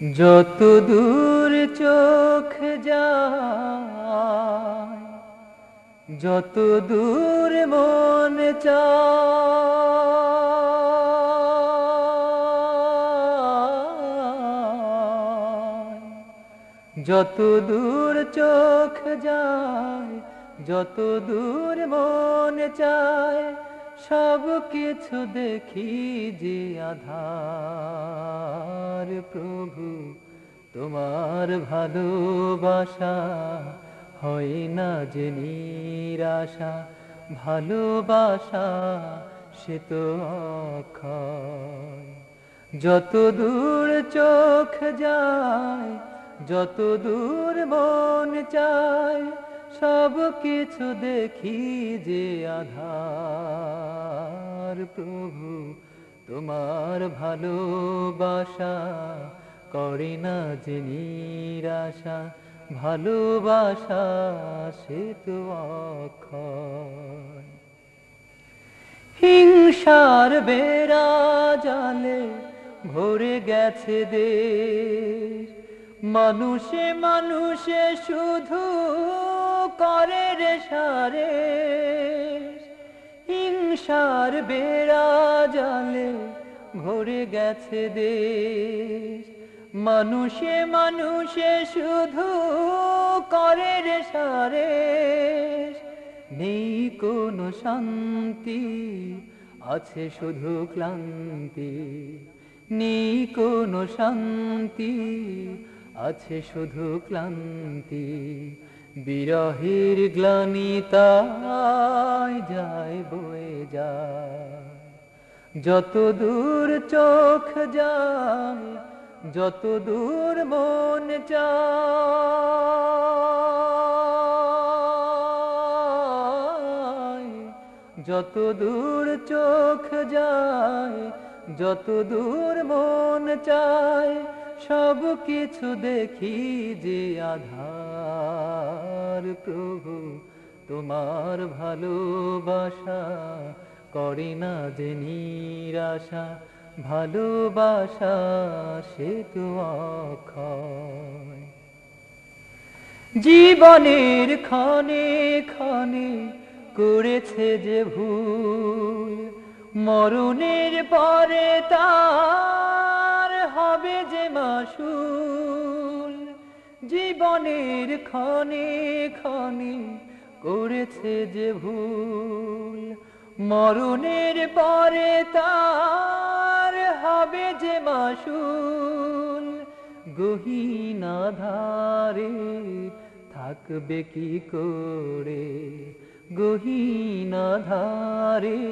যত দূর চোখ যায় যত দূর মন যত দূর চোখ যায় যত দূর মন চায় সব কিছু দেখি যে আধার প্রভু, তোমার ভালোবাসা হয় না যে নিরাশা, ভালোবাসা সে তো যত দূর চোখ যায়, যত দূর মন চায়, সব কিছু দেখি যে আধার। প্রভু, তোমার ভালোবাসা করে না যে নিরাশা, ভালোবাসা সে তো হিংসার বেড়া জালে ভরে গেছে দেশ। মানুষে মানুষে শুধু করে রে সারে। হিংসার বেড়া জালে ভরে গেছে দেশ। মানুষে মানুষে শুধু করে রে সারে নেই কোনো শান্তি, আছে শুধু ক্লান্তি। নেই কোনো শান্তি, আছে শুধু ক্লান্তি। বিরহের গ্লানিতায় যায় বয়ে যায়। যত দূর চোখ যায়, যত দূর মন চায়। যত দূর চোখ যায়, যত দূর মন চায়, সব কিছু দেখি যে আধার। প্রভু, তোমার ভালোবাসা করে না যে নিরাশা? ভালোবাসা, সে তো জীবনের ক্ষণে ক্ষণে করেছে যে ভুল, মরণের পরে তার হবে যে মাসুল। জীবনের ক্ষণে ক্ষণে করেছে যে ভুল। মরণের পরে তার হবে যে মাসুল। গহীনা ধারে থাকবে কি করে? গহীনা ধারে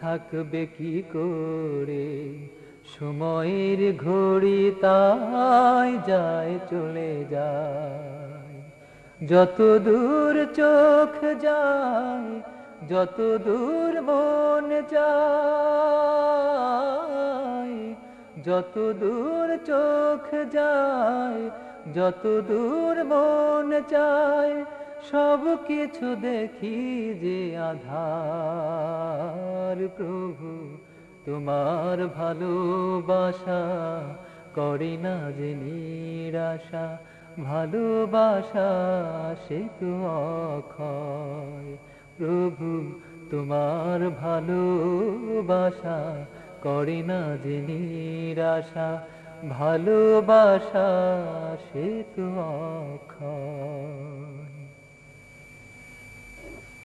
থাকবে কি করে? সময়ের ঘড়ি তাই যায়, চলে যায়। যত দূর চোখ যায়, যত দূর মন যায়, যত দূর চোখ যায়, যত দূর মন চায় সব কিছু দেখি যে আধার প্রভু। তোমার ভালোবাসা করে না যে নিরাশা, ভালোবাসা সে তো অক্ষয়। প্রভু, তোমার ভালোবাসা করে না যে নিরাশা, ভালোবাসা সে তো অক্ষয়।